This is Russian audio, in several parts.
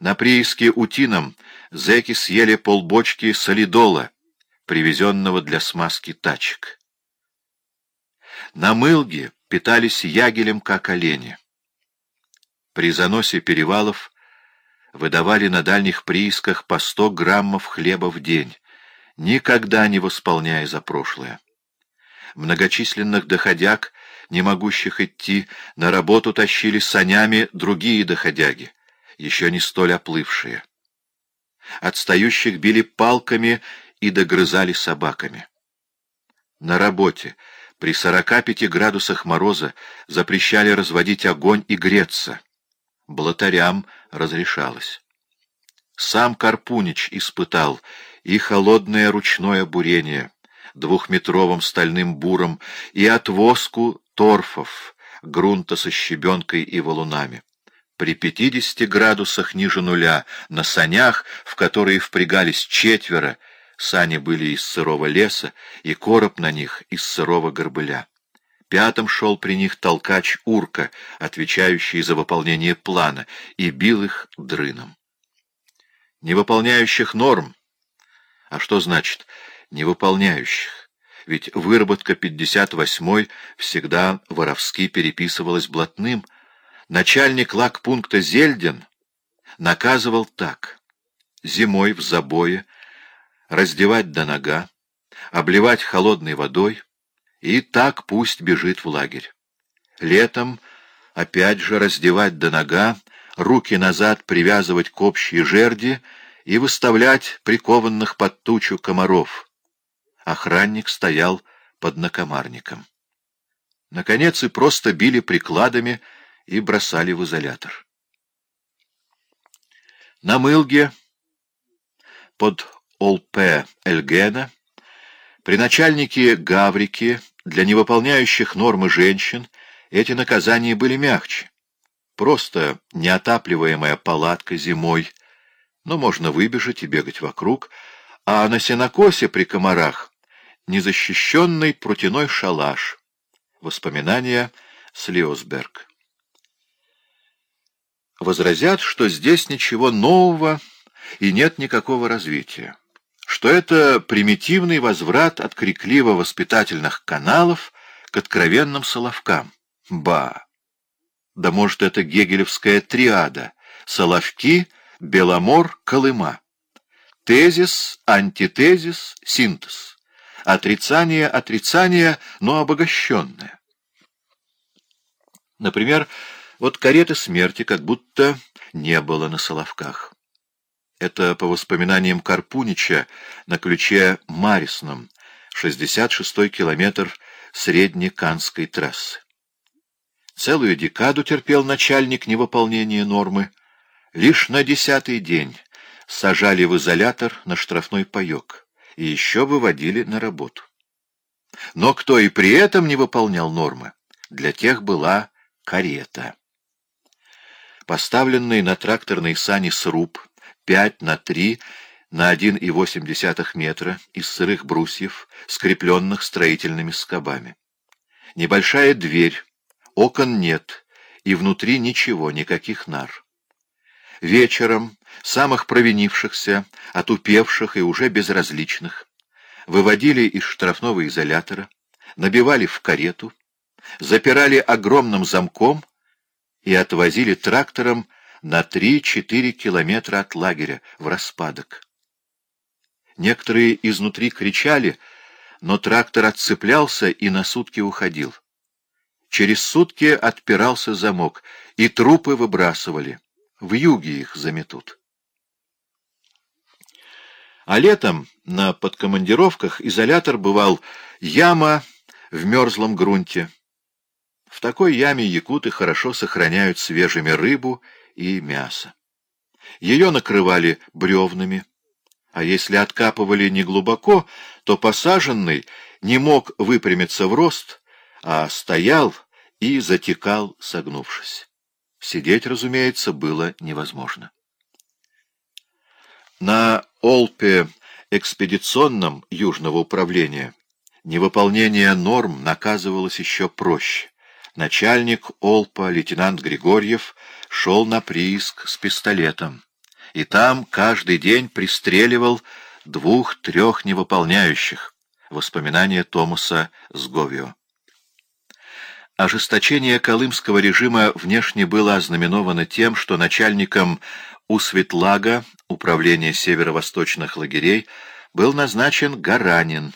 На прииске Утином зэки съели полбочки солидола, привезенного для смазки тачек. На Мылге питались ягелем, как олени. При заносе перевалов выдавали на дальних приисках по сто граммов хлеба в день, никогда не восполняя за прошлое. Многочисленных доходяг, не могущих идти, на работу тащили санями другие доходяги, еще не столь оплывшие. Отстающих били палками и догрызали собаками. На работе при 45 градусах мороза запрещали разводить огонь и греться. Блатарям разрешалось. Сам Карпунич испытал и холодное ручное бурение двухметровым стальным буром и отвозку торфов, грунта со щебенкой и валунами. При 50 градусах ниже нуля на санях, в которые впрягались четверо, сани были из сырого леса, и короб на них из сырого горбыля. Пятым шел при них толкач Урка, отвечающий за выполнение плана, и бил их дрыном. Невыполняющих норм. А что значит «невыполняющих»? Ведь выработка 58-й всегда воровски переписывалась блатным. Начальник лагпункта Зельден наказывал так. Зимой в забое раздевать до нога, обливать холодной водой, и так пусть бежит в лагерь. Летом опять же раздевать до нога, руки назад привязывать к общей жерди и выставлять прикованных под тучу комаров. Охранник стоял под накомарником. Наконец и просто били прикладами и бросали в изолятор. На Мылге под Олпе Эльгена при начальнике Гаврике для невыполняющих нормы женщин эти наказания были мягче. Просто неотапливаемая палатка зимой, но можно выбежать и бегать вокруг, а на сенокосе при комарах незащищенный прутяной шалаш. Воспоминания Слиосберг. Возразят, что здесь ничего нового и нет никакого развития что это примитивный возврат от крикливо-воспитательных каналов к откровенным соловкам. Ба! Да может, это гегелевская триада — соловки, беломор, колыма. Тезис, антитезис, синтез. Отрицание, отрицание, но обогащенное. Например, вот кареты смерти как будто не было на Соловках. Это по воспоминаниям Карпунича на ключе Марисном, 66-й километр Среднеканской трассы. Целую декаду терпел начальник невыполнения нормы. Лишь на десятый день сажали в изолятор на штрафной паек и еще выводили на работу. Но кто и при этом не выполнял нормы, для тех была карета. Поставленный на тракторной сани сруб 5 на 3 на 1,8 метра из сырых брусьев, скрепленных строительными скобами. Небольшая дверь, окон нет, и внутри ничего, никаких нар. Вечером самых провинившихся, отупевших и уже безразличных выводили из штрафного изолятора, набивали в карету, запирали огромным замком и отвозили трактором на 3-4 километра от лагеря, в распадок. Некоторые изнутри кричали, но трактор отцеплялся и на сутки уходил. Через сутки отпирался замок, и трупы выбрасывали. В юге их заметут. А летом на подкомандировках изолятор бывал яма в мерзлом грунте. В такой яме якуты хорошо сохраняют свежими рыбу и мясо. Ее накрывали бревнами, а если откапывали неглубоко, то посаженный не мог выпрямиться в рост, а стоял и затекал, согнувшись. Сидеть, разумеется, было невозможно. На Олпе экспедиционном Южного управления невыполнение норм наказывалось еще проще. Начальник Олпа, лейтенант Григорьев, шел на прииск с пистолетом. и там каждый день пристреливал двух-трех невыполняющих. Воспоминания Томаса Сговио. Ожесточение колымского режима внешне было ознаменовано тем, что начальником Усветлага, управления северо-восточных лагерей, был назначен Гаранин,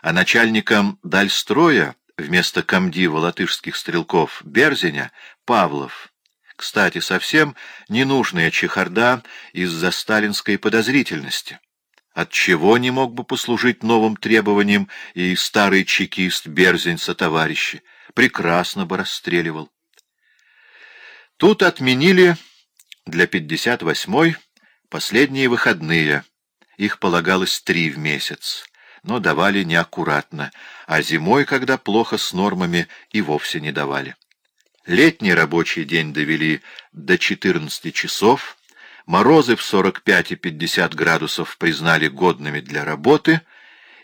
а начальником Дальстроя вместо комдива латышских стрелков Берзиня — Павлов. Кстати, совсем ненужная чехарда из-за сталинской подозрительности. Отчего не мог бы послужить новым требованиям и старый чекист Берзень со товарищи? Прекрасно бы расстреливал. Тут отменили для 58-й последние выходные. Их полагалось три в месяц, но давали неаккуратно, а зимой, когда плохо с нормами, и вовсе не давали. Летний рабочий день довели до 14 часов, морозы в 45 и 50 градусов признали годными для работы,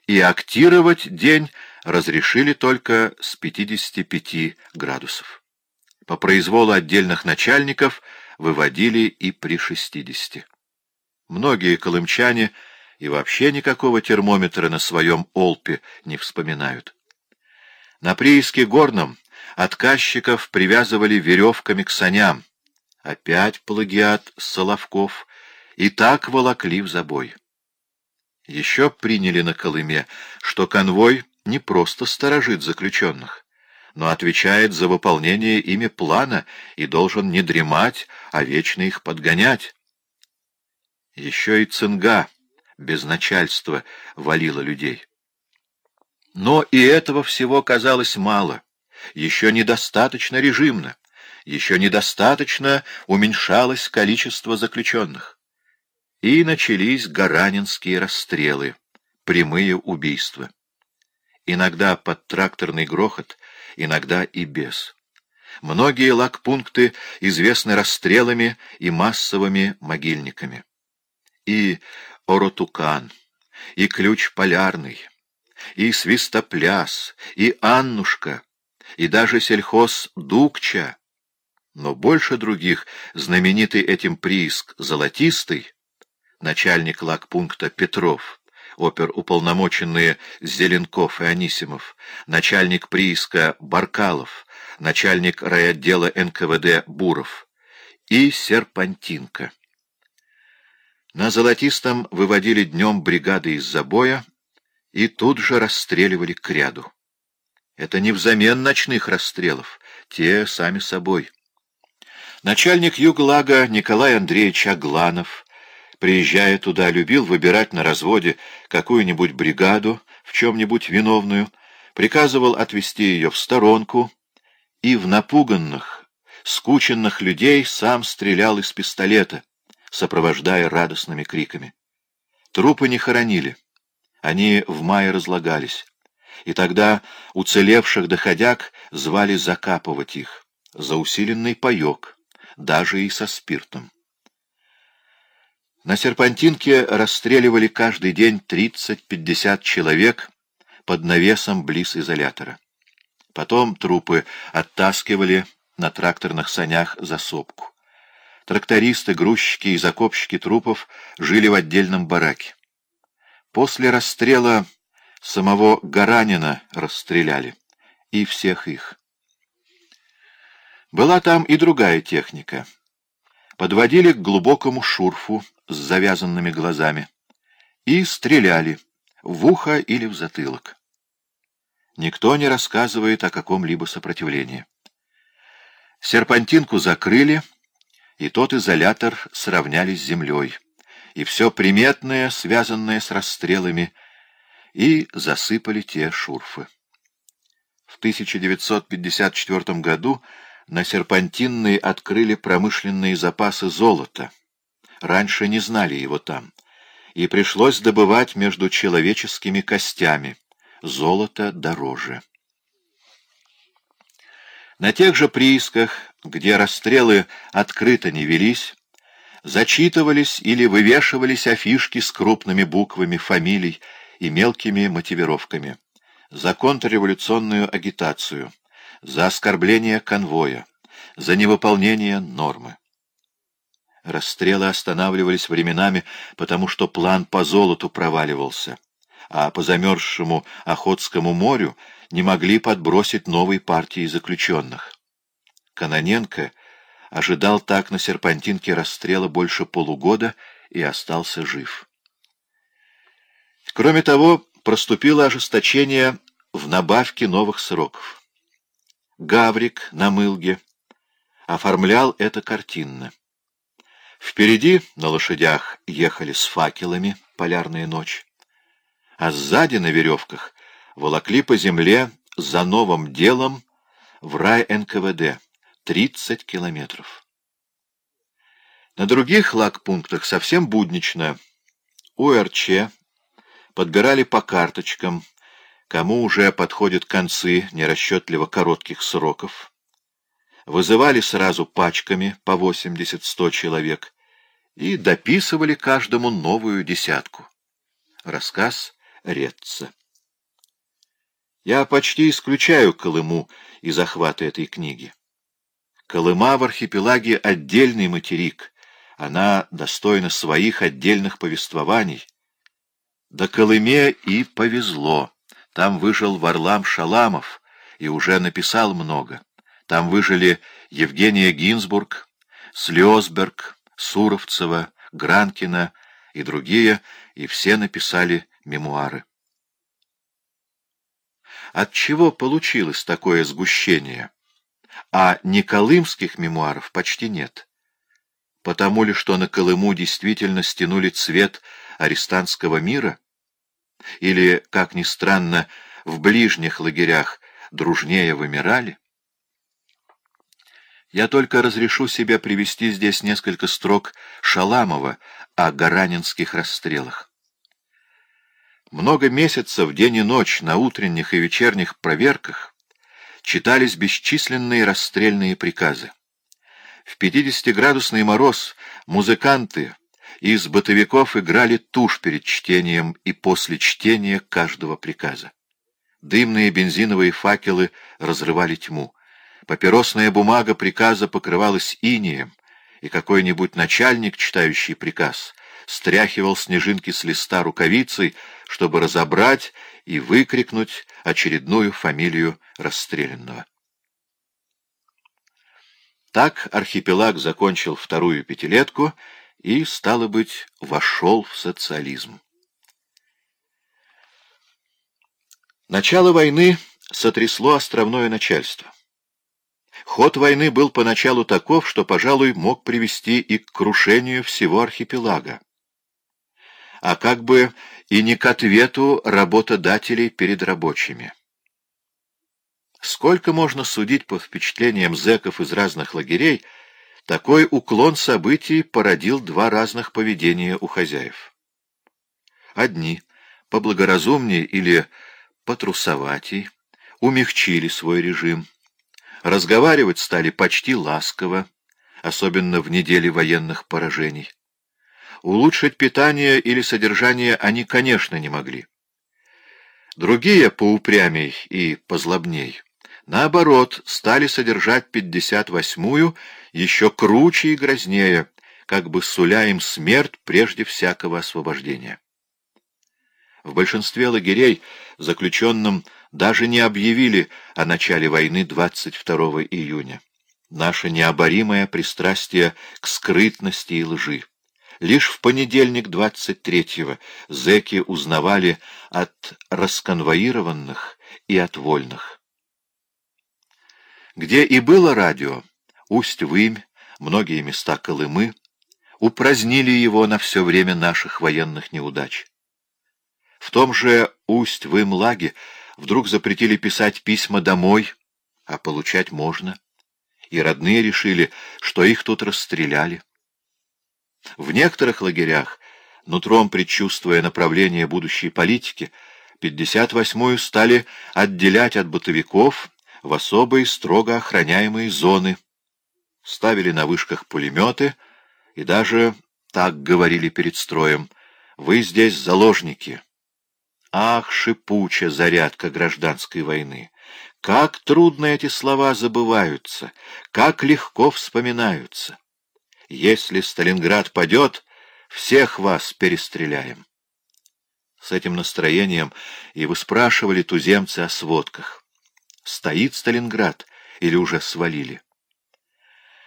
и актировать день разрешили только с 55 градусов. По произволу отдельных начальников выводили и при 60. Многие колымчане и вообще никакого термометра на своем Олпе не вспоминают. На прииске Горном отказчиков привязывали веревками к саням, Опять плагиат Соловков. И так волокли в забой. Еще приняли на Колыме, что конвой не просто сторожит заключенных, но отвечает за выполнение ими плана и должен не дремать, а вечно их подгонять. Еще и цинга без начальства валила людей. Но и этого всего казалось мало, еще недостаточно режимно еще недостаточно уменьшалось количество заключенных. И начались гаранинские расстрелы, прямые убийства. Иногда под тракторный грохот, иногда и без. Многие лагпункты известны расстрелами и массовыми могильниками. И Оротукан, и Ключ Полярный, и Свистопляс, и Аннушка, и даже сельхоз Дукча — но больше других знаменитый этим прииск «Золотистый», начальник лагпункта Петров, оперуполномоченные Зеленков и Анисимов, начальник прииска Баркалов, начальник райотдела НКВД Буров и Серпантинка. На Золотистом выводили днем бригады из забоя и тут же расстреливали к ряду. Это не взамен ночных расстрелов, те сами собой. Начальник юглага Николай Андреевич Агланов, приезжая туда, любил выбирать на разводе какую-нибудь бригаду, в чем-нибудь виновную, приказывал отвести ее в сторонку и в напуганных, скученных людей сам стрелял из пистолета, сопровождая радостными криками. Трупы не хоронили, они в мае разлагались, и тогда уцелевших доходяг звали закапывать их за усиленный паек даже и со спиртом. На серпантинке расстреливали каждый день 30-50 человек под навесом близ изолятора. Потом трупы оттаскивали на тракторных санях за сопку. Трактористы, грузчики и закопщики трупов жили в отдельном бараке. После расстрела самого Гаранина расстреляли, и всех их. Была там и другая техника. Подводили к глубокому шурфу с завязанными глазами и стреляли в ухо или в затылок. Никто не рассказывает о каком-либо сопротивлении. Серпантинку закрыли, и тот изолятор сравняли с землей, и все приметное, связанное с расстрелами, и засыпали те шурфы. В 1954 году на Серпантинной открыли промышленные запасы золота. Раньше не знали его там. И пришлось добывать между человеческими костями. Золото дороже. На тех же приисках, где расстрелы открыто не велись, зачитывались или вывешивались афишки с крупными буквами фамилий и мелкими мотивировками. За контрреволюционную агитацию за оскорбление конвоя, за невыполнение нормы. Расстрелы останавливались временами, потому что план по золоту проваливался, а по замерзшему Охотскому морю не могли подбросить новой партии заключенных. Каноненко ожидал так на серпантинке расстрела больше полугода и остался жив. Кроме того, проступило ожесточение в набавке новых сроков. Гаврик на мылге оформлял это картинно. Впереди на лошадях ехали с факелами полярная ночь, а сзади на веревках волокли по земле за новым делом в рай НКВД 30 километров. На других лагпунктах совсем буднично. УРЧ подбирали по карточкам, кому уже подходят концы нерасчетливо коротких сроков. Вызывали сразу пачками по 80-100 человек и дописывали каждому новую десятку. Рассказ Ретца. Я почти исключаю Колыму из захвата этой книги. Колыма в архипелаге — отдельный материк. Она достойна своих отдельных повествований. Да Колыме и повезло. Там выжил Варлам Шаламов и уже написал много. Там выжили Евгения Гинзбург, Слезберг, Суровцева, Гранкина и другие, и все написали мемуары. От чего получилось такое сгущение? А неколымских мемуаров почти нет. Потому ли, что на Колыму действительно стянули цвет арестантского мира? Или, как ни странно, в ближних лагерях дружнее вымирали? Я только разрешу себе привести здесь несколько строк Шаламова о гаранинских расстрелах. Много месяцев, день и ночь, на утренних и вечерних проверках читались бесчисленные расстрельные приказы. В 50-градусный мороз музыканты из бытовиков играли тушь перед чтением и после чтения каждого приказа. Дымные бензиновые факелы разрывали тьму. Папиросная бумага приказа покрывалась инеем, и какой-нибудь начальник, читающий приказ, стряхивал снежинки с листа рукавицей, чтобы разобрать и выкрикнуть очередную фамилию расстрелянного. Так архипелаг закончил вторую пятилетку и, стало быть, вошел в социализм. Начало войны сотрясло островное начальство. Ход войны был поначалу таков, что, пожалуй, мог привести и к крушению всего архипелага а как бы и не к ответу работодателей перед рабочими. Сколько можно судить по впечатлениям зэков из разных лагерей, такой уклон событий породил два разных поведения у хозяев. Одни, поблагоразумнее или потрусоватей, умягчили свой режим, разговаривать стали почти ласково, особенно в неделе военных поражений. Улучшить питание или содержание они, конечно, не могли. Другие, поупрямей и позлобней, наоборот, стали содержать 58-ю еще круче и грознее, как бы суля им смерть прежде всякого освобождения. В большинстве лагерей заключенным даже не объявили о начале войны 22 июня. Наше необоримое пристрастие к скрытности и лжи. Лишь в понедельник 23-го зэки узнавали от расконвоированных и от вольных. Где и было радио, Усть-Вымь, многие места Колымы, упразднили его на все время наших военных неудач. В том же Усть-Вым-Лаге вдруг запретили писать письма домой, а получать можно, и родные решили, что их тут расстреляли. В некоторых лагерях, нутром предчувствуя направление будущей политики, 58-ю стали отделять от бытовиков в особые строго охраняемые зоны, ставили на вышках пулеметы и даже так говорили перед строем «Вы здесь заложники». Ах, шипучая зарядка гражданской войны! Как трудно эти слова забываются, как легко вспоминаются! Если Сталинград падет, всех вас перестреляем. С этим настроением и вы спрашивали туземцы о сводках. Стоит Сталинград или уже свалили?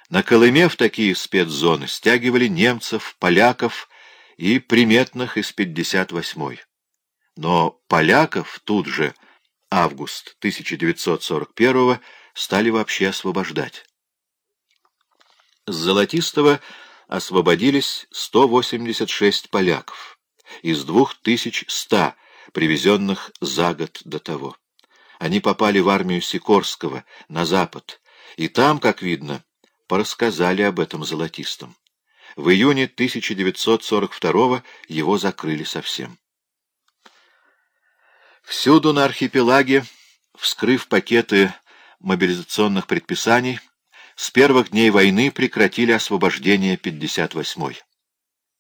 На Колыме в такие спецзоны стягивали немцев, поляков и приметных из 58-й. Но поляков тут же, август 1941 стали вообще освобождать. С Золотистого освободились 186 поляков из 2100, привезенных за год до того. Они попали в армию Сикорского, на запад, и там, как видно, порассказали об этом Золотистом. В июне 1942 его закрыли совсем. Всюду на архипелаге, вскрыв пакеты мобилизационных предписаний, с первых дней войны прекратили освобождение 58-й.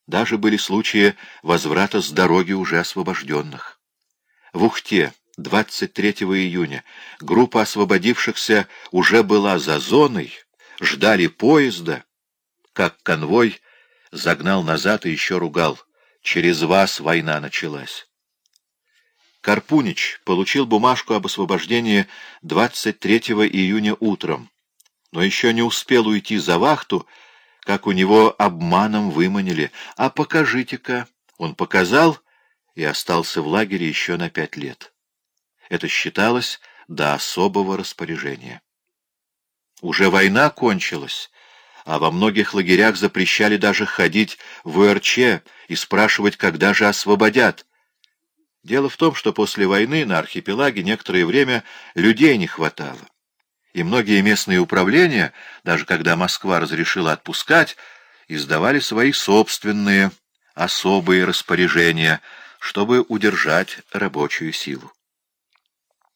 Даже были случаи возврата с дороги уже освобожденных. В Ухте 23 июня группа освободившихся уже была за зоной, ждали поезда, как конвой загнал назад и еще ругал. Через вас война началась. Карпунич получил бумажку об освобождении 23 июня утром, но еще не успел уйти за вахту, как у него обманом выманили. А покажите-ка. Он показал и остался в лагере еще на пять лет. Это считалось до особого распоряжения. Уже война кончилась, а во многих лагерях запрещали даже ходить в УРЧ и спрашивать, когда же освободят. Дело в том, что после войны на архипелаге некоторое время людей не хватало. И многие местные управления, даже когда Москва разрешила отпускать, издавали свои собственные особые распоряжения, чтобы удержать рабочую силу.